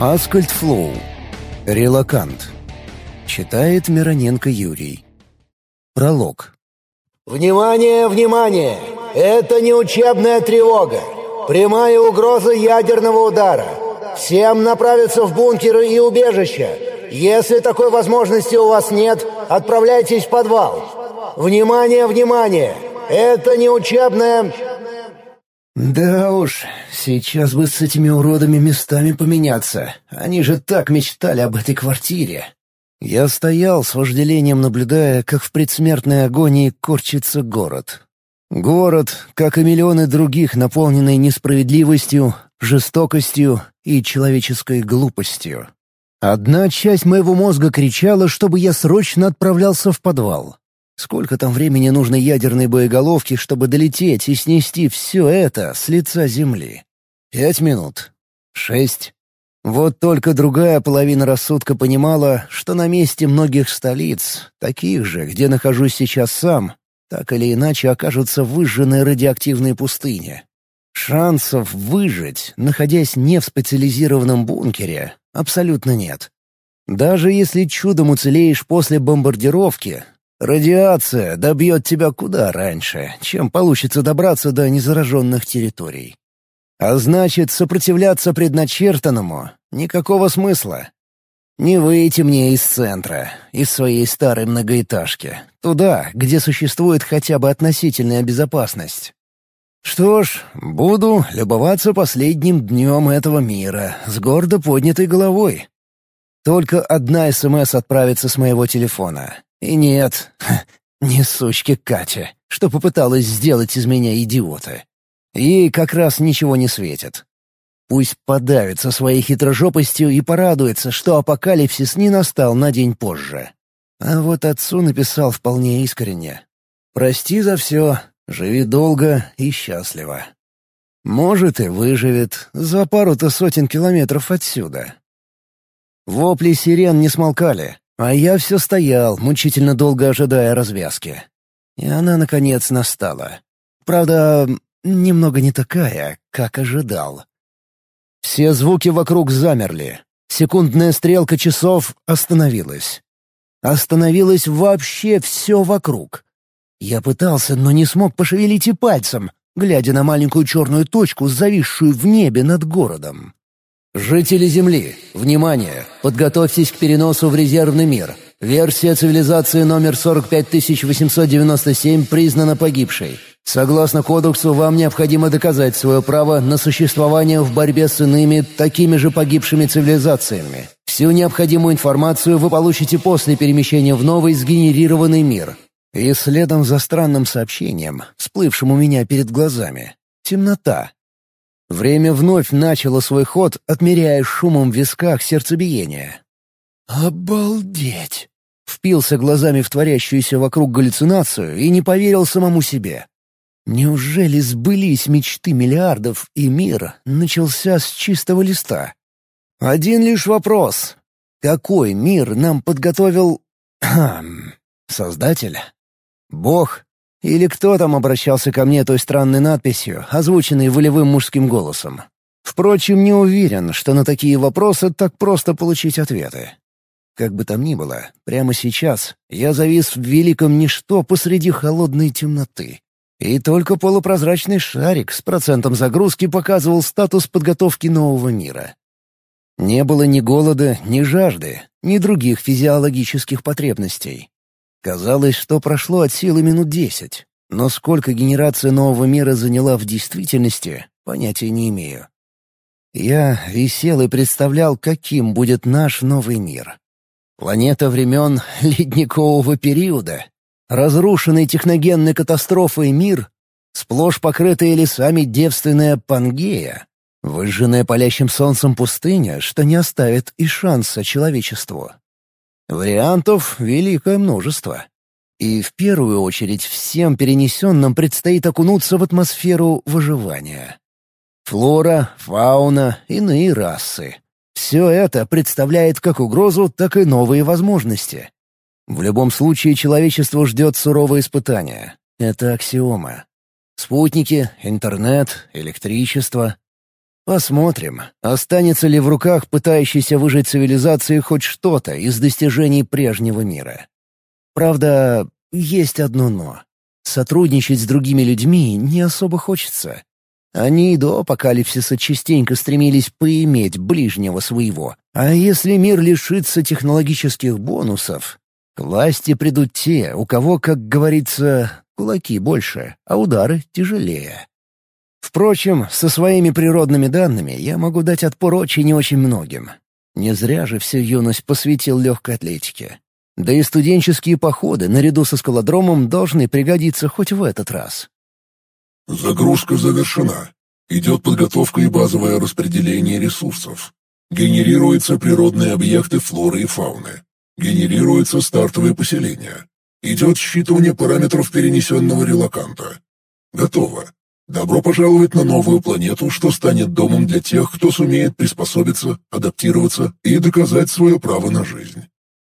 Аскольд Флоу. Релакант. Читает Мироненко Юрий. Пролог. «Внимание, внимание! Это не учебная тревога. Прямая угроза ядерного удара. Всем направиться в бункеры и убежища. Если такой возможности у вас нет, отправляйтесь в подвал. Внимание, внимание! Это не учебная...» Да уж, сейчас бы с этими уродами местами поменяться. Они же так мечтали об этой квартире. Я стоял с вожделением, наблюдая, как в предсмертной агонии корчится город. Город, как и миллионы других, наполненный несправедливостью, жестокостью и человеческой глупостью. Одна часть моего мозга кричала, чтобы я срочно отправлялся в подвал. Сколько там времени нужно ядерной боеголовке, чтобы долететь и снести все это с лица Земли? Пять минут. Шесть. Вот только другая половина рассудка понимала, что на месте многих столиц, таких же, где нахожусь сейчас сам, так или иначе окажутся выжженные радиоактивные пустыни. Шансов выжить, находясь не в специализированном бункере, абсолютно нет. Даже если чудом уцелеешь после бомбардировки, Радиация добьет тебя куда раньше, чем получится добраться до незараженных территорий. А значит, сопротивляться предначертанному — никакого смысла. Не выйти мне из центра, из своей старой многоэтажки, туда, где существует хотя бы относительная безопасность. Что ж, буду любоваться последним днем этого мира с гордо поднятой головой. Только одна СМС отправится с моего телефона, и нет, не сучки Катя, что попыталась сделать из меня идиота. Ей как раз ничего не светит. Пусть подавится своей хитрожопостью и порадуется, что апокалипсис не настал на день позже. А вот отцу написал вполне искренне. «Прости за все, живи долго и счастливо». Может, и выживет за пару-то сотен километров отсюда. Вопли сирен не смолкали, а я все стоял, мучительно долго ожидая развязки. И она, наконец, настала. Правда, немного не такая, как ожидал. Все звуки вокруг замерли. Секундная стрелка часов остановилась. Остановилось вообще все вокруг. Я пытался, но не смог пошевелить и пальцем, глядя на маленькую черную точку, зависшую в небе над городом. «Жители Земли, внимание! Подготовьтесь к переносу в резервный мир. Версия цивилизации номер 45897 признана погибшей. Согласно кодексу, вам необходимо доказать свое право на существование в борьбе с иными, такими же погибшими цивилизациями. Всю необходимую информацию вы получите после перемещения в новый сгенерированный мир». И следом за странным сообщением, всплывшим у меня перед глазами, темнота, Время вновь начало свой ход, отмеряя шумом в висках сердцебиение. «Обалдеть!» Впился глазами в творящуюся вокруг галлюцинацию и не поверил самому себе. Неужели сбылись мечты миллиардов, и мир начался с чистого листа? Один лишь вопрос. Какой мир нам подготовил... Создатель? Бог? Или кто там обращался ко мне той странной надписью, озвученной волевым мужским голосом? Впрочем, не уверен, что на такие вопросы так просто получить ответы. Как бы там ни было, прямо сейчас я завис в великом ничто посреди холодной темноты. И только полупрозрачный шарик с процентом загрузки показывал статус подготовки нового мира. Не было ни голода, ни жажды, ни других физиологических потребностей. Казалось, что прошло от силы минут десять, но сколько генерация нового мира заняла в действительности, понятия не имею. Я висел и представлял, каким будет наш новый мир. Планета времен ледникового периода, разрушенный техногенной катастрофой мир, сплошь покрытая лесами девственная Пангея, выжженная палящим солнцем пустыня, что не оставит и шанса человечеству. Вариантов великое множество. И в первую очередь всем перенесенным предстоит окунуться в атмосферу выживания. Флора, фауна, иные расы. Все это представляет как угрозу, так и новые возможности. В любом случае человечество ждет суровое испытание. Это аксиома. Спутники, интернет, электричество. Посмотрим, останется ли в руках пытающейся выжить цивилизации хоть что-то из достижений прежнего мира. Правда, есть одно «но». Сотрудничать с другими людьми не особо хочется. Они до апокалипсиса частенько стремились поиметь ближнего своего. А если мир лишится технологических бонусов, к власти придут те, у кого, как говорится, кулаки больше, а удары тяжелее. Впрочем, со своими природными данными я могу дать отпор очень и очень многим. Не зря же всю юность посвятил легкой атлетике. Да и студенческие походы наряду со скалодромом должны пригодиться хоть в этот раз. Загрузка завершена. Идет подготовка и базовое распределение ресурсов. Генерируются природные объекты флоры и фауны. Генерируется стартовое поселение. Идет считывание параметров перенесенного релаканта. Готово. Добро пожаловать на новую планету, что станет домом для тех, кто сумеет приспособиться, адаптироваться и доказать свое право на жизнь.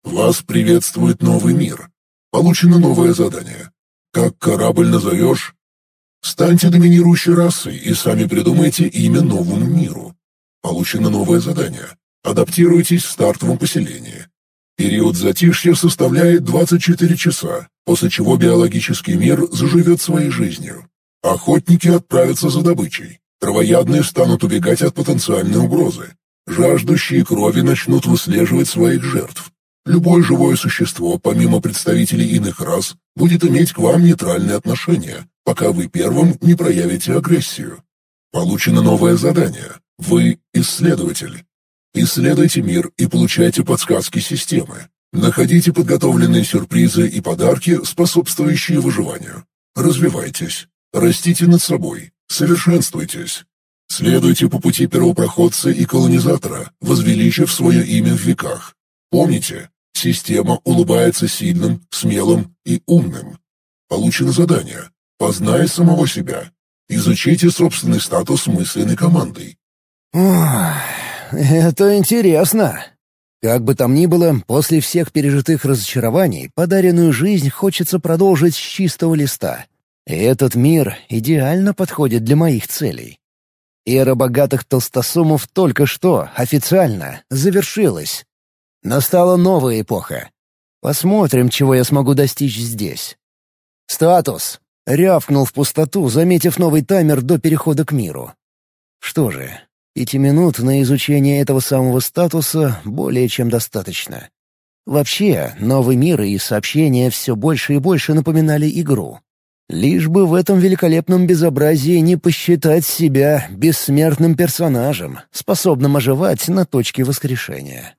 Вас приветствует новый мир. Получено новое задание. Как корабль назовешь? Станьте доминирующей расой и сами придумайте имя новому миру. Получено новое задание. Адаптируйтесь в стартовом поселении. Период затишья составляет 24 часа, после чего биологический мир заживет своей жизнью. Охотники отправятся за добычей. Травоядные станут убегать от потенциальной угрозы. Жаждущие крови начнут выслеживать своих жертв. Любое живое существо, помимо представителей иных рас, будет иметь к вам нейтральное отношение, пока вы первым не проявите агрессию. Получено новое задание. Вы исследователь. Исследуйте мир и получайте подсказки системы. Находите подготовленные сюрпризы и подарки, способствующие выживанию. Развивайтесь. Растите над собой, совершенствуйтесь. Следуйте по пути первопроходца и колонизатора, возвеличив свое имя в веках. Помните, система улыбается сильным, смелым и умным. Получено задание. Познай самого себя. Изучите собственный статус мысленной командой. Ох, это интересно. Как бы там ни было, после всех пережитых разочарований, подаренную жизнь хочется продолжить с чистого листа. Этот мир идеально подходит для моих целей. Эра богатых толстосумов только что, официально, завершилась. Настала новая эпоха. Посмотрим, чего я смогу достичь здесь. «Статус!» — рявкнул в пустоту, заметив новый таймер до перехода к миру. Что же, пяти минут на изучение этого самого статуса более чем достаточно. Вообще, новый мир и сообщения все больше и больше напоминали игру. Лишь бы в этом великолепном безобразии не посчитать себя бессмертным персонажем, способным оживать на точке воскрешения.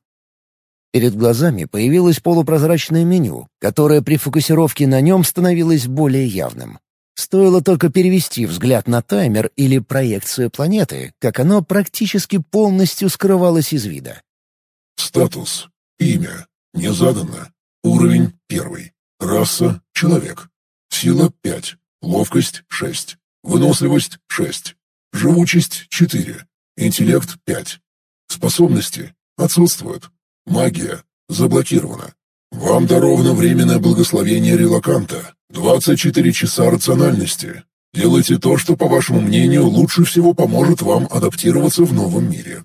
Перед глазами появилось полупрозрачное меню, которое при фокусировке на нем становилось более явным. Стоило только перевести взгляд на таймер или проекцию планеты, как оно практически полностью скрывалось из вида. Статус. Имя. Не задано. Уровень первый. Раса. Человек. Сила — 5, ловкость — 6, выносливость — 6, живучесть — 4, интеллект — 5. Способности отсутствуют. Магия заблокирована. Вам даровано временное благословение релаканта. 24 часа рациональности. Делайте то, что, по вашему мнению, лучше всего поможет вам адаптироваться в новом мире.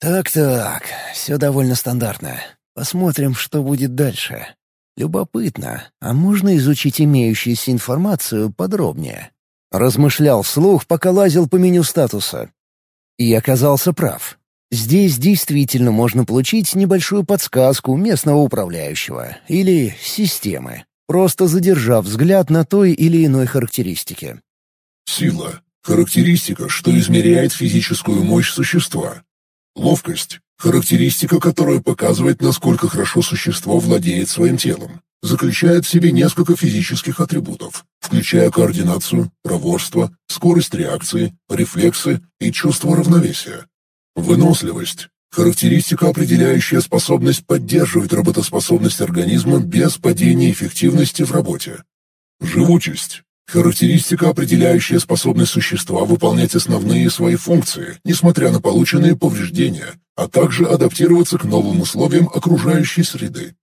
Так-так, все довольно стандартно. Посмотрим, что будет дальше. Любопытно, а можно изучить имеющуюся информацию подробнее? Размышлял вслух, пока лазил по меню статуса. И оказался прав. Здесь действительно можно получить небольшую подсказку местного управляющего или системы, просто задержав взгляд на той или иной характеристике. Сила — характеристика, что измеряет физическую мощь существа. Ловкость Характеристика, которая показывает, насколько хорошо существо владеет своим телом, заключает в себе несколько физических атрибутов, включая координацию, проворство, скорость реакции, рефлексы и чувство равновесия. Выносливость – характеристика, определяющая способность поддерживать работоспособность организма без падения эффективности в работе. Живучесть Характеристика, определяющая способность существа выполнять основные свои функции, несмотря на полученные повреждения, а также адаптироваться к новым условиям окружающей среды.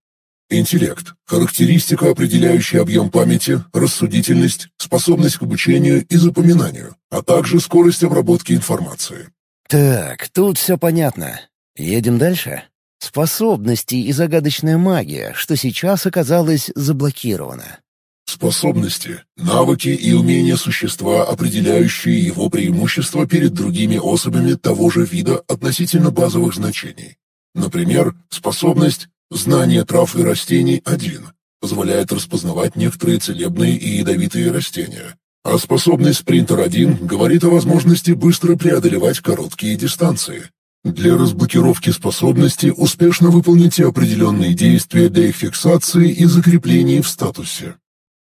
Интеллект – характеристика, определяющая объем памяти, рассудительность, способность к обучению и запоминанию, а также скорость обработки информации. Так, тут все понятно. Едем дальше? Способности и загадочная магия, что сейчас оказалась заблокирована. Способности, навыки и умения существа, определяющие его преимущества перед другими особями того же вида относительно базовых значений. Например, способность «Знание трав и растений 1» позволяет распознавать некоторые целебные и ядовитые растения, а способность «Спринтер-1» говорит о возможности быстро преодолевать короткие дистанции. Для разблокировки способности успешно выполните определенные действия для их фиксации и закрепления в статусе.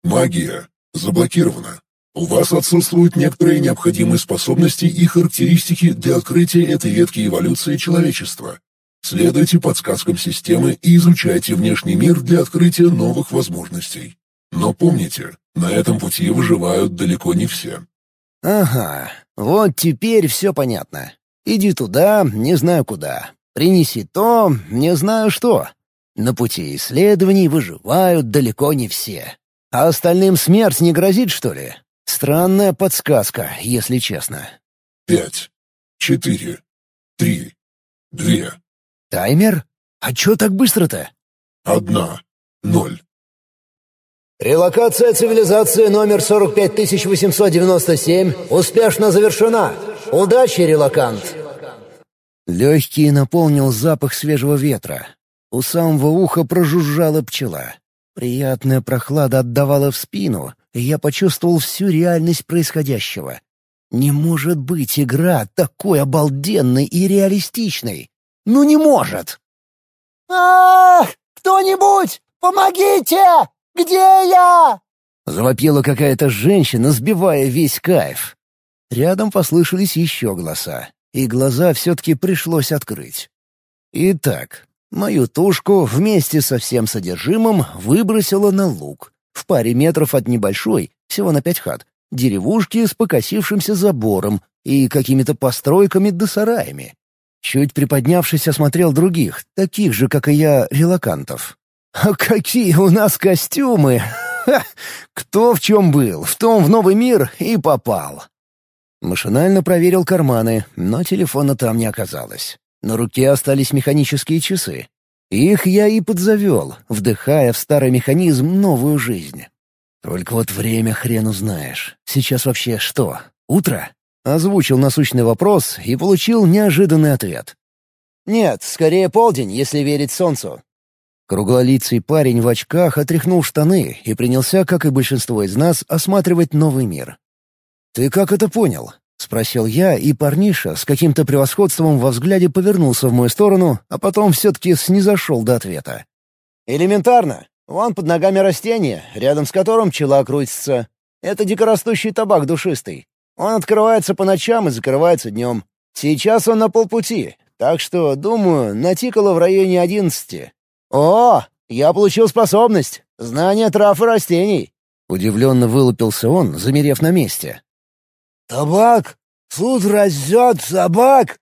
Магия заблокирована. У вас отсутствуют некоторые необходимые способности и характеристики для открытия этой ветки эволюции человечества. Следуйте подсказкам системы и изучайте внешний мир для открытия новых возможностей. Но помните, на этом пути выживают далеко не все. Ага, вот теперь все понятно. Иди туда, не знаю куда. Принеси то, не знаю что. На пути исследований выживают далеко не все. А остальным смерть не грозит, что ли? Странная подсказка, если честно. Пять, четыре, три, две. Таймер? А чё так быстро-то? Одна, ноль. Релокация цивилизации номер 45897 успешно завершена. Удачи, релокант! Легкий наполнил запах свежего ветра. У самого уха прожужжала пчела. Приятная прохлада отдавала в спину, и я почувствовал всю реальность происходящего. Не может быть игра такой обалденной и реалистичной. Ну не может! «Ах! Кто-нибудь! Помогите! Где я?» Завопила какая-то женщина, сбивая весь кайф. Рядом послышались еще голоса, и глаза все-таки пришлось открыть. Итак, Мою тушку вместе со всем содержимым выбросило на луг. В паре метров от небольшой, всего на пять хат, деревушки с покосившимся забором и какими-то постройками да сараями. Чуть приподнявшись, осмотрел других, таких же, как и я, релакантов. А какие у нас костюмы! Кто в чем был, в том в новый мир и попал. Машинально проверил карманы, но телефона там не оказалось. На руке остались механические часы. Их я и подзавел, вдыхая в старый механизм новую жизнь. Только вот время хрен узнаешь. Сейчас вообще что, утро? Озвучил насущный вопрос и получил неожиданный ответ. «Нет, скорее полдень, если верить солнцу». Круглолицый парень в очках отряхнул штаны и принялся, как и большинство из нас, осматривать новый мир. «Ты как это понял?» — спросил я, и парниша с каким-то превосходством во взгляде повернулся в мою сторону, а потом все-таки снизошел до ответа. «Элементарно. Вон под ногами растение, рядом с которым пчела крутится. Это дикорастущий табак душистый. Он открывается по ночам и закрывается днем. Сейчас он на полпути, так что, думаю, натикало в районе одиннадцати. О, я получил способность. Знание трав и растений». Удивленно вылупился он, замерев на месте. «Табак? Суд раззет собак?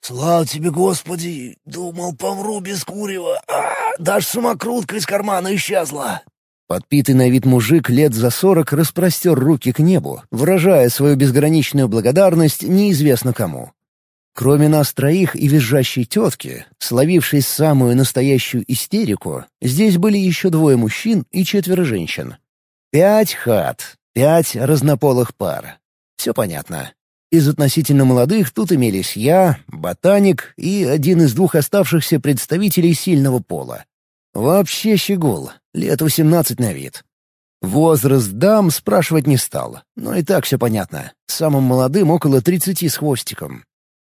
Слава тебе, Господи! Думал, помру без курева. А, даже самокрутка из кармана исчезла!» Подпитый на вид мужик лет за сорок распростер руки к небу, выражая свою безграничную благодарность неизвестно кому. Кроме нас троих и визжащей тетки, словившей самую настоящую истерику, здесь были еще двое мужчин и четверо женщин. Пять хат, пять разнополых пар. Все понятно. Из относительно молодых тут имелись я, ботаник и один из двух оставшихся представителей сильного пола. Вообще щегол, лет восемнадцать на вид. Возраст дам спрашивать не стал, но и так все понятно. Самым молодым около тридцати с хвостиком.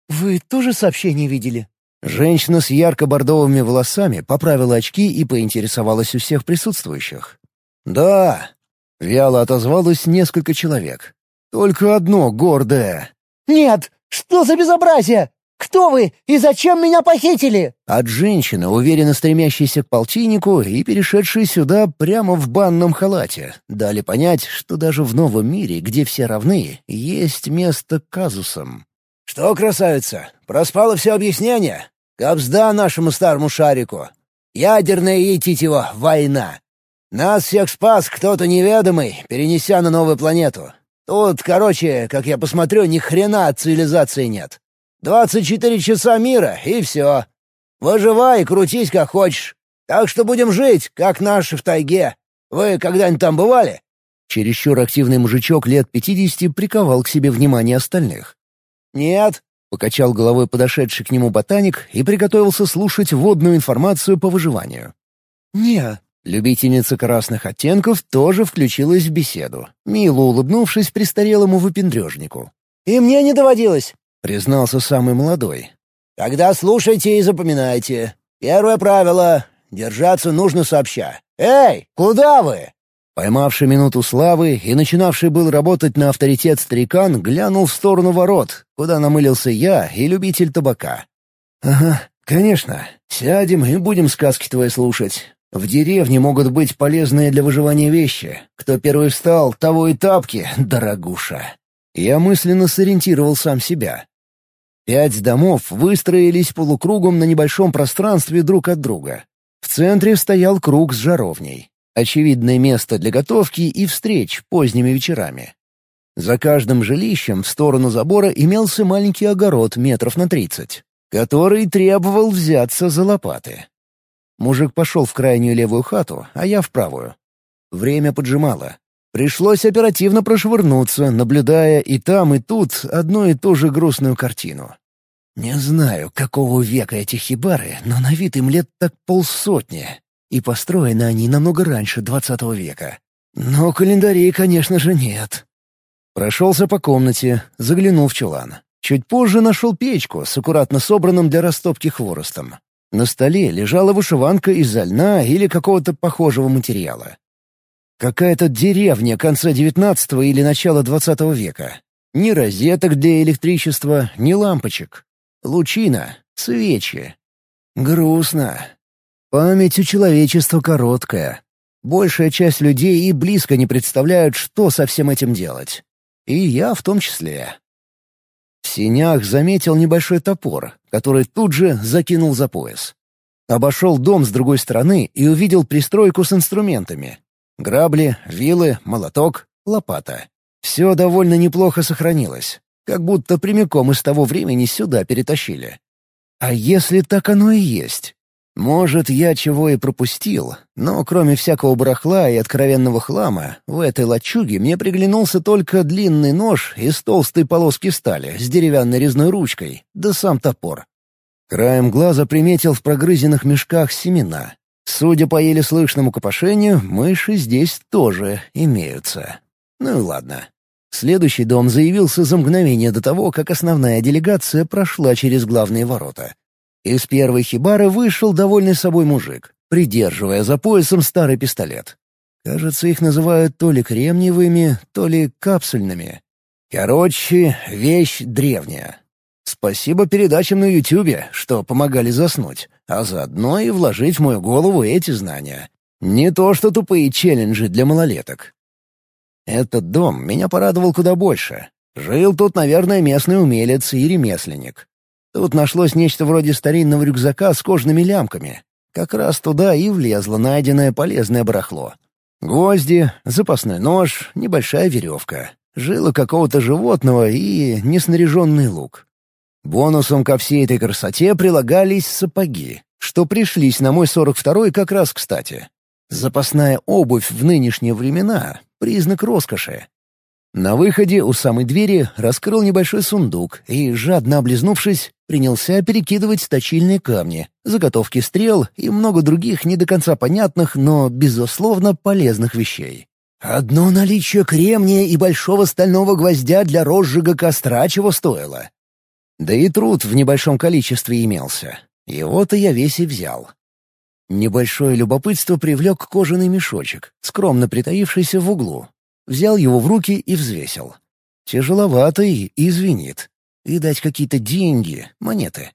«Вы тоже сообщение видели?» Женщина с ярко-бордовыми волосами поправила очки и поинтересовалась у всех присутствующих. «Да», — вяло отозвалось несколько человек. Только одно гордое. «Нет! Что за безобразие? Кто вы и зачем меня похитили?» От женщины, уверенно стремящейся к полтиннику и перешедшей сюда прямо в банном халате, дали понять, что даже в новом мире, где все равны, есть место казусам. «Что, красавица, проспало все объяснение? Капсда нашему старому шарику. Ядерная ей тетива война. Нас всех спас кто-то неведомый, перенеся на новую планету. Тут, короче, как я посмотрю, ни хрена от цивилизации нет. Двадцать четыре часа мира, и все. Выживай и крутись как хочешь. Так что будем жить, как наши в тайге. Вы когда-нибудь там бывали?» Чересчур активный мужичок лет пятидесяти приковал к себе внимание остальных. «Нет», — покачал головой подошедший к нему ботаник и приготовился слушать водную информацию по выживанию. «Не». Любительница красных оттенков тоже включилась в беседу, мило улыбнувшись престарелому выпендрежнику. «И мне не доводилось», — признался самый молодой. «Тогда слушайте и запоминайте. Первое правило — держаться нужно сообща. Эй, куда вы?» Поймавший минуту славы и начинавший был работать на авторитет старикан, глянул в сторону ворот, куда намылился я и любитель табака. «Ага, конечно. Сядем и будем сказки твои слушать. В деревне могут быть полезные для выживания вещи. Кто первый встал, того и тапки, дорогуша». Я мысленно сориентировал сам себя. Пять домов выстроились полукругом на небольшом пространстве друг от друга. В центре стоял круг с жаровней. Очевидное место для готовки и встреч поздними вечерами. За каждым жилищем в сторону забора имелся маленький огород метров на тридцать, который требовал взяться за лопаты. Мужик пошел в крайнюю левую хату, а я в правую. Время поджимало. Пришлось оперативно прошвырнуться, наблюдая и там, и тут одну и ту же грустную картину. Не знаю, какого века эти хибары, но на вид им лет так полсотни, и построены они намного раньше двадцатого века. Но календарей, конечно же, нет. Прошелся по комнате, заглянул в чулан. Чуть позже нашел печку с аккуратно собранным для растопки хворостом. На столе лежала вышиванка из льна или какого-то похожего материала. Какая-то деревня конца девятнадцатого или начала двадцатого века. Ни розеток для электричества, ни лампочек. Лучина, свечи. Грустно. Память у человечества короткая. Большая часть людей и близко не представляют, что со всем этим делать. И я в том числе. В синях заметил небольшой топор, который тут же закинул за пояс. Обошел дом с другой стороны и увидел пристройку с инструментами. Грабли, вилы, молоток, лопата. Все довольно неплохо сохранилось, как будто прямиком из того времени сюда перетащили. А если так оно и есть? Может, я чего и пропустил, но кроме всякого барахла и откровенного хлама, в этой лачуге мне приглянулся только длинный нож из толстой полоски стали с деревянной резной ручкой, да сам топор. Краем глаза приметил в прогрызенных мешках семена. Судя по еле слышному копошению, мыши здесь тоже имеются. Ну и ладно. Следующий дом заявился за мгновение до того, как основная делегация прошла через главные ворота. Из первой хибары вышел довольный собой мужик, придерживая за поясом старый пистолет. Кажется, их называют то ли кремниевыми, то ли капсульными. Короче, вещь древняя. Спасибо передачам на Ютубе, что помогали заснуть, а заодно и вложить в мою голову эти знания. Не то что тупые челленджи для малолеток. Этот дом меня порадовал куда больше. Жил тут, наверное, местный умелец и ремесленник. Тут нашлось нечто вроде старинного рюкзака с кожными лямками. Как раз туда и влезло найденное полезное барахло. Гвозди, запасной нож, небольшая веревка, жила какого-то животного и неснаряженный лук. Бонусом ко всей этой красоте прилагались сапоги, что пришлись на мой 42-й как раз кстати. Запасная обувь в нынешние времена — признак роскоши. На выходе у самой двери раскрыл небольшой сундук и, жадно облизнувшись, принялся перекидывать точильные камни, заготовки стрел и много других не до конца понятных, но, безусловно, полезных вещей. Одно наличие кремния и большого стального гвоздя для розжига костра чего стоило. Да и труд в небольшом количестве имелся. Его-то я весь и взял. Небольшое любопытство привлек кожаный мешочек, скромно притаившийся в углу, Взял его в руки и взвесил. Тяжеловато и извинит. Видать, какие-то деньги, монеты.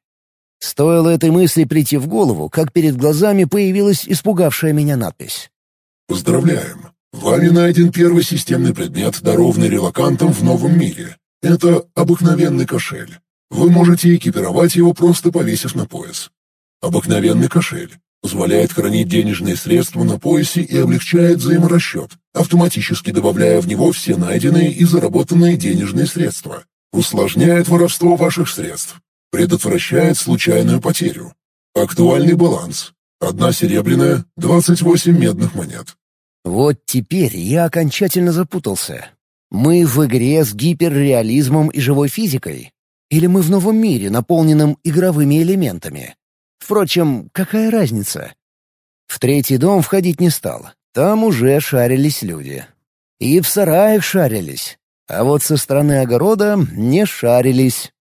Стоило этой мысли прийти в голову, как перед глазами появилась испугавшая меня надпись. «Поздравляем! Вами найден первый системный предмет, дарованный релакантом в новом мире. Это обыкновенный кошель. Вы можете экипировать его, просто повесив на пояс. Обыкновенный кошель позволяет хранить денежные средства на поясе и облегчает взаиморасчет, автоматически добавляя в него все найденные и заработанные денежные средства. Усложняет воровство ваших средств. Предотвращает случайную потерю. Актуальный баланс. Одна серебряная, двадцать восемь медных монет. Вот теперь я окончательно запутался. Мы в игре с гиперреализмом и живой физикой? Или мы в новом мире, наполненном игровыми элементами? Впрочем, какая разница? В третий дом входить не стал. Там уже шарились люди. И в сараях шарились. А вот со стороны огорода не шарились.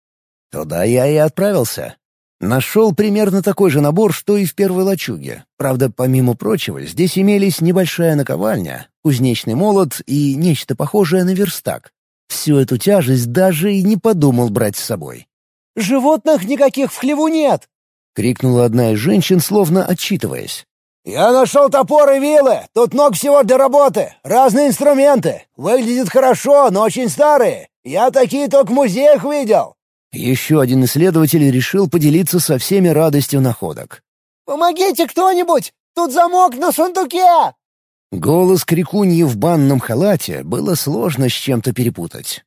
Туда я и отправился. Нашел примерно такой же набор, что и в первой лачуге. Правда, помимо прочего, здесь имелись небольшая наковальня, кузнечный молот и нечто похожее на верстак. Всю эту тяжесть даже и не подумал брать с собой. «Животных никаких в хлеву нет!» — крикнула одна из женщин, словно отчитываясь. «Я нашел топор и вилы. Тут много всего для работы. Разные инструменты. Выглядят хорошо, но очень старые. Я такие только в музеях видел». Еще один исследователь решил поделиться со всеми радостью находок. «Помогите кто-нибудь! Тут замок на сундуке!» Голос крикуньи в банном халате было сложно с чем-то перепутать.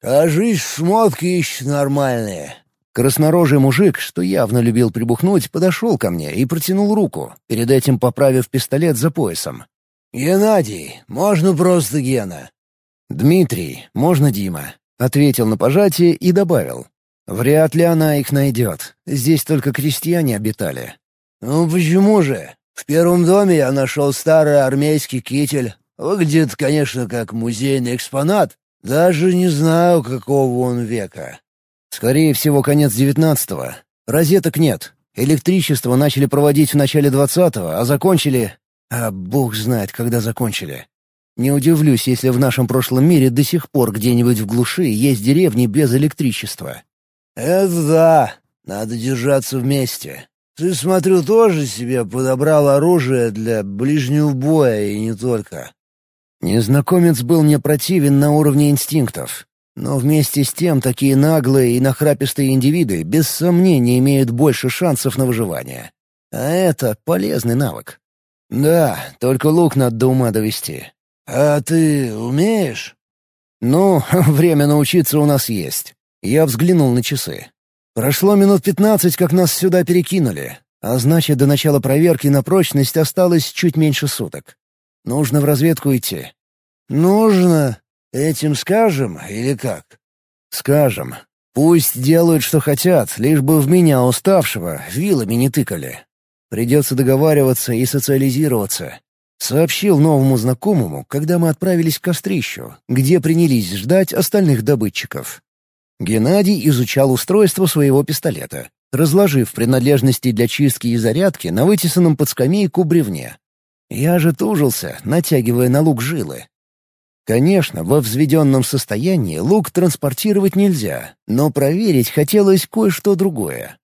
«Кажись, шмотки еще нормальные. Краснорожий мужик, что явно любил прибухнуть, подошел ко мне и протянул руку, перед этим поправив пистолет за поясом. «Геннадий, можно просто Гена». «Дмитрий, можно Дима», — ответил на пожатие и добавил. «Вряд ли она их найдет. Здесь только крестьяне обитали». «Ну почему же? В первом доме я нашел старый армейский китель. Выглядит, конечно, как музейный экспонат. Даже не знаю, какого он века. Скорее всего, конец девятнадцатого. Розеток нет. Электричество начали проводить в начале двадцатого, а закончили... А бог знает, когда закончили. Не удивлюсь, если в нашем прошлом мире до сих пор где-нибудь в глуши есть деревни без электричества. «Это да. Надо держаться вместе. Ты, смотрю, тоже себе подобрал оружие для ближнего боя и не только». Незнакомец был мне противен на уровне инстинктов. Но вместе с тем такие наглые и нахрапистые индивиды без сомнения имеют больше шансов на выживание. А это полезный навык. Да, только лук надо до ума довести. А ты умеешь? Ну, время научиться у нас есть. Я взглянул на часы. Прошло минут пятнадцать, как нас сюда перекинули. А значит, до начала проверки на прочность осталось чуть меньше суток. Нужно в разведку идти. «Нужно», Этим скажем или как? Скажем. Пусть делают, что хотят, лишь бы в меня, уставшего, вилами не тыкали. Придется договариваться и социализироваться. Сообщил новому знакомому, когда мы отправились к кострищу, где принялись ждать остальных добытчиков. Геннадий изучал устройство своего пистолета, разложив принадлежности для чистки и зарядки на вытесанном под скамейку бревне. Я же тужился, натягивая на лук жилы, Конечно, во взведенном состоянии лук транспортировать нельзя, но проверить хотелось кое-что другое.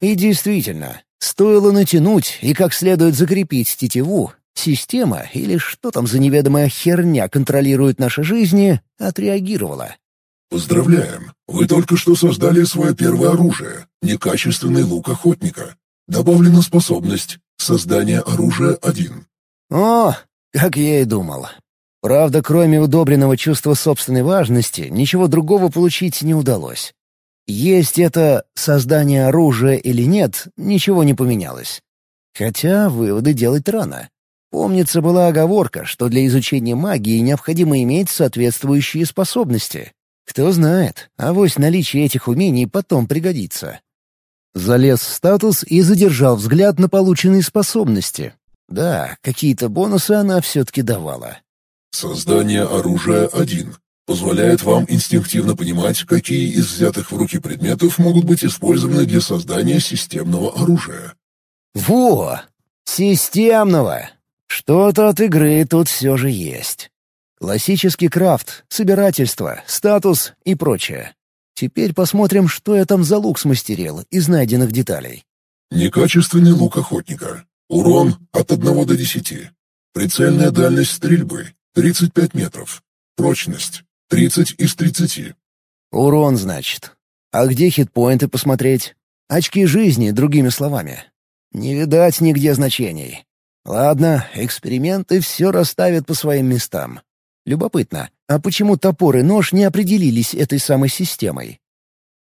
И действительно, стоило натянуть и как следует закрепить тетиву, система, или что там за неведомая херня контролирует наши жизни, отреагировала. «Поздравляем! Вы только что создали свое первое оружие — некачественный лук охотника. Добавлена способность «Создание оружия один. «О, как я и думал. Правда, кроме удобренного чувства собственной важности, ничего другого получить не удалось. Есть это создание оружия или нет, ничего не поменялось. Хотя выводы делать рано. Помнится, была оговорка, что для изучения магии необходимо иметь соответствующие способности. Кто знает, авось наличие этих умений потом пригодится. Залез в статус и задержал взгляд на полученные способности. Да, какие-то бонусы она все-таки давала. Создание оружия один позволяет вам инстинктивно понимать, какие из взятых в руки предметов могут быть использованы для создания системного оружия. Во! Системного! Что-то от игры тут все же есть. Классический крафт, собирательство, статус и прочее. Теперь посмотрим, что я там за лук смастерил из найденных деталей. Некачественный лук охотника. Урон от 1 до 10. Прицельная дальность стрельбы 35 метров. Прочность 30 из 30. Урон, значит. А где хитпоинты посмотреть? Очки жизни, другими словами. Не видать нигде значений. Ладно, эксперименты все расставят по своим местам. Любопытно, а почему топор и нож не определились этой самой системой?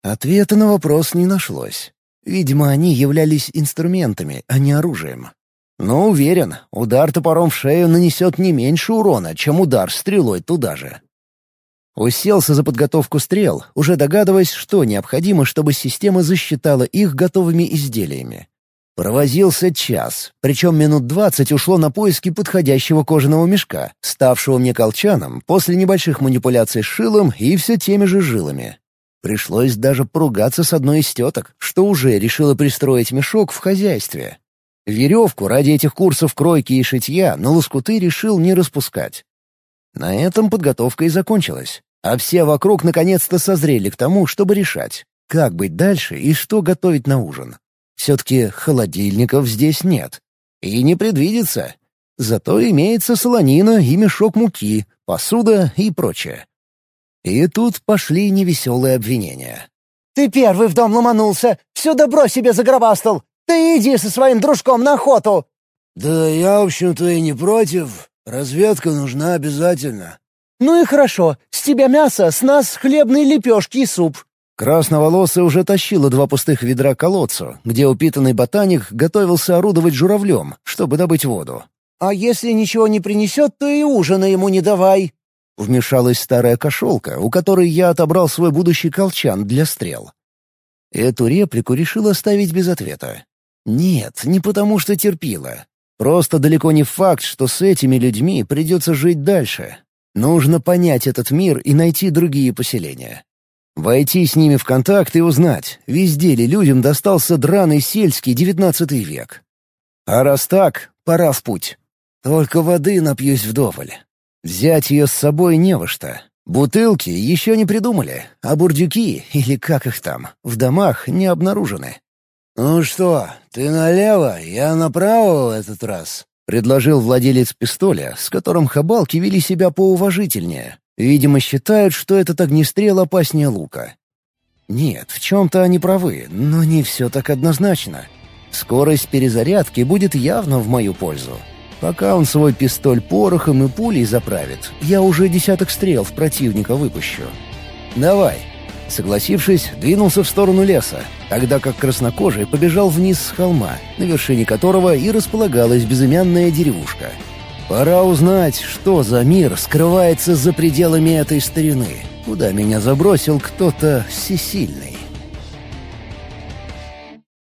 Ответа на вопрос не нашлось. Видимо, они являлись инструментами, а не оружием. Но уверен, удар топором в шею нанесет не меньше урона, чем удар стрелой туда же. Уселся за подготовку стрел, уже догадываясь, что необходимо, чтобы система засчитала их готовыми изделиями. Провозился час, причем минут двадцать ушло на поиски подходящего кожаного мешка, ставшего мне колчаном после небольших манипуляций с шилом и все теми же жилами. Пришлось даже поругаться с одной из теток, что уже решила пристроить мешок в хозяйстве. Веревку ради этих курсов кройки и шитья на лоскуты решил не распускать. На этом подготовка и закончилась, а все вокруг наконец-то созрели к тому, чтобы решать, как быть дальше и что готовить на ужин. Все-таки холодильников здесь нет. И не предвидится. Зато имеется солонина и мешок муки, посуда и прочее. И тут пошли невеселые обвинения. «Ты первый в дом ломанулся, все добро себе загробастал. Ты иди со своим дружком на охоту!» «Да я, в общем-то, и не против. Разведка нужна обязательно». «Ну и хорошо. С тебя мясо, с нас хлебные лепешки и суп». Красноволосая уже тащила два пустых ведра к колодцу, где упитанный ботаник готовился орудовать журавлем, чтобы добыть воду. «А если ничего не принесет, то и ужина ему не давай». Вмешалась старая кошелка, у которой я отобрал свой будущий колчан для стрел. Эту реплику решил оставить без ответа. Нет, не потому что терпила. Просто далеко не факт, что с этими людьми придется жить дальше. Нужно понять этот мир и найти другие поселения. Войти с ними в контакт и узнать, везде ли людям достался драный сельский девятнадцатый век. А раз так, пора в путь. Только воды напьюсь вдоволь. Взять ее с собой не во что. Бутылки еще не придумали, а бурдюки, или как их там, в домах не обнаружены. «Ну что, ты налево, я направо в этот раз», — предложил владелец пистоля, с которым хабалки вели себя поуважительнее. Видимо, считают, что этот огнестрел опаснее лука. Нет, в чем-то они правы, но не все так однозначно. Скорость перезарядки будет явно в мою пользу. Пока он свой пистоль порохом и пулей заправит, я уже десяток стрел в противника выпущу. «Давай», Согласившись, двинулся в сторону леса, тогда как краснокожий побежал вниз с холма, на вершине которого и располагалась безымянная деревушка. Пора узнать, что за мир скрывается за пределами этой старины, куда меня забросил кто-то всесильный.